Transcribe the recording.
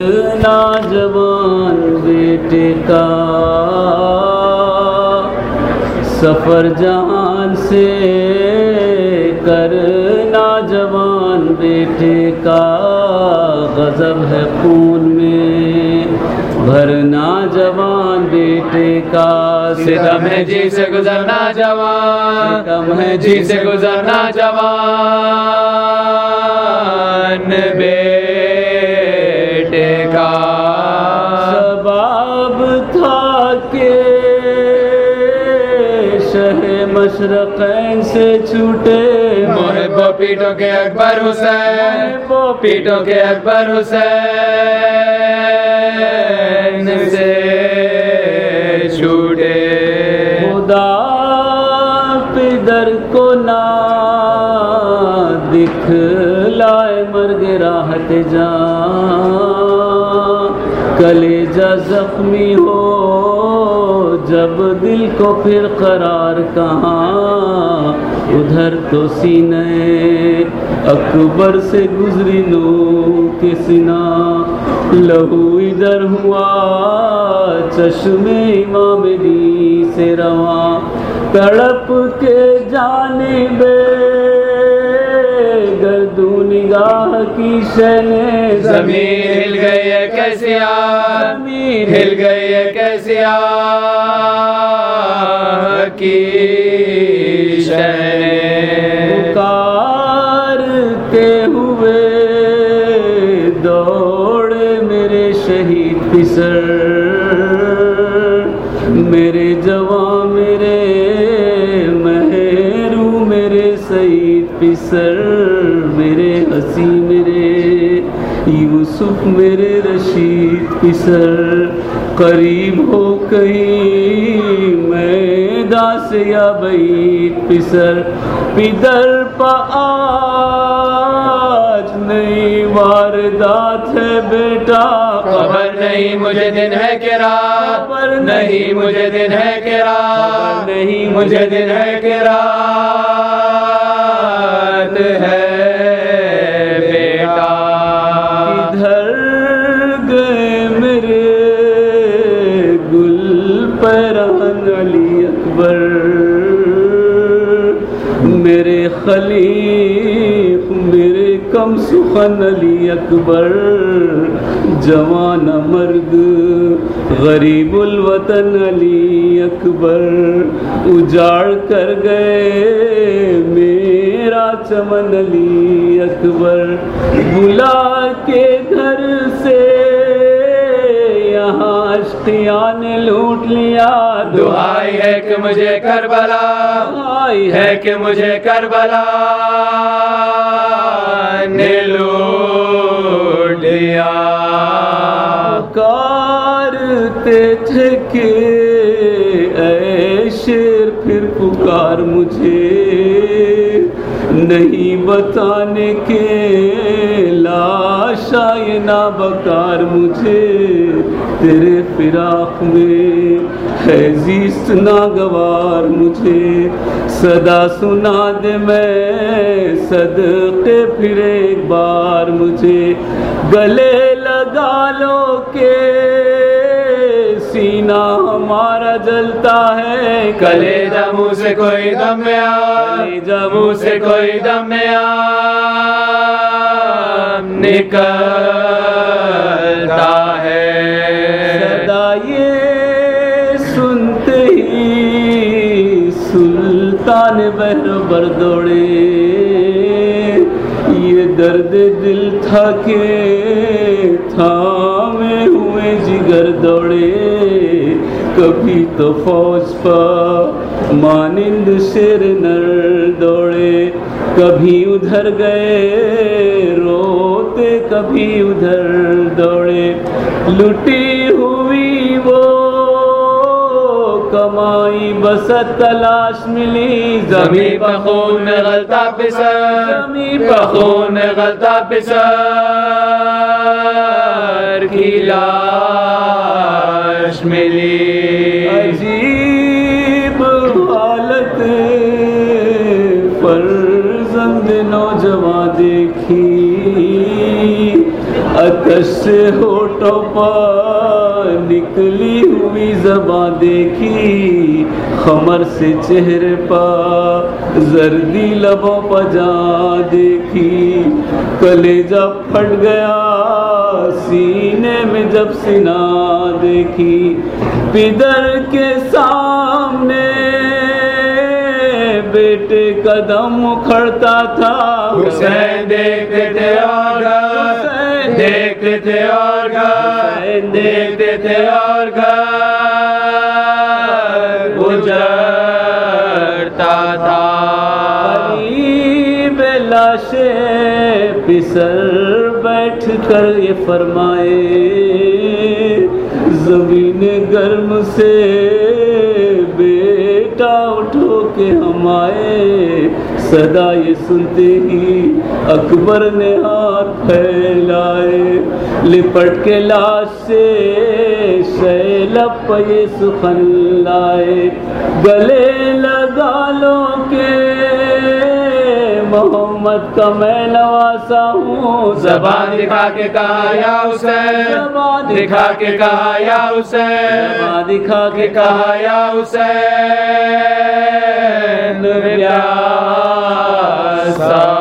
ناجوان بیٹے کا سفر جہان سے کر ناجوان بیٹے کا غضب ہے خون میں بھرنا جوان بیٹے کا ستم ہے جی سے گزرنا جوان ستم ہے جی سے گزرنا جوان شہ مشرقین سے چھوٹے محب و پیٹوں کے اکبر حسین پیٹوں کے اکبر حسین سے چھوٹے۔ خدا پدر کو نہ دکھلائے مرگ راحت جان کلیجہ زخمی ہو جب دل کو پھر قرار کہاں ادھر تو سینے اکبر سے گزری نو کے سنا لہو ادھر ہوا چشم امام دی سے رواں۔ تڑپ کے جانے بے گردو نگاہ کی شنے زمین ہل گئی ہے کیسی آگ زمین ہل گئی ہے کیسی آگ کی شہنے پکارتے ہوئے دوڑے میرے شہید پسر، میرے جوان، میرے مہرو، میرے سعید پسر، میرے ہسی میرے یوسف، میرے رشید پسر۔ قریب ہو کہیں میدان سے یا بیت پسر پدر پا آج نئی واردات ہے بیٹا۔ خبر نہیں مجھے دن ہے کہ رات خبر نہیں مجھے دن ہے کہ رات نہیں مجھے دن ہے کہ رات ہے۔ میرے میرے کم سخن علی اکبر۔ جوان مرد، غریب الوطن علی اکبر۔ اجاڑ کر گئے میرا چمن علی اکبر۔ بلا کے اشتیاں نے لوٹ لیا دعائی ہے کہ مجھے کربلا دعائی ہے کہ مجھے کربلا نے لوٹ لیا۔ پکارتے تھے کہ اے شیر پھر پکار مجھے۔ نہیں بتانے کے لاشا یہ نہ بکار مجھے تیرے فراق میں ہے زیست ناگوار مجھے صدا سنا دے میں صدقے پھر ایک بار مجھے گلے لگا لو کہ سینہ ہمارا جلتا ہے کلے جموں سے کوئی دم میں آ جموں سے کوئی دم میں آ۔ نکلتا ہے۔ صدا یہ سنتے ہی سلطان بہر بردوڑے یہ درد دل تھا کہ تھامے ہوئے جگر دوڑے۔ کبھی تو فوج پا مانند شیر نر دوڑے۔ کبھی ادھر گئے کبھی ادھر دوڑے لٹی ہوئی وہ کمائی بس تلاش ملی۔ زمین پہ خون میں غلطہ پسر۔ زمین پہ خون میں غلطہ پسر۔ کی لاش ملی۔ عجیب حالت فرزند نوجوان دیکھی۔ سے ہوٹوں پر نکلی ہوئی زباں دیکھی، خمر سے چہرے پر زردی لبوں پر جان دیکھی۔ کلیجہ پھٹ گیا، سینے میں جب سنا دیکھی۔ پدر کے سامنے بیٹے قدم اکھڑتا تھا۔ حسین دیکھتے تھے دیکھتے تھے اور گھر، دیکھتے تھے اور گھر۔ اجڑتا تھا۔ قریب لاشے پسر بیٹھ کر یہ فرمائے، زمین گرم سے کے ہم آئے صدا یہ سنتے ہی اکبر نے ہاتھ پھیلائے۔ لپٹ کے لاش سے شیلپ یہ سخن لائے۔ گلے لگا لو کے محمد کا میں نواسا ہوں۔ زبان دکھا کے کہا یا حسین۔ دکھا کے کہا یا حسین۔ زبان دکھا کے کہا یا حسین۔ پیاسا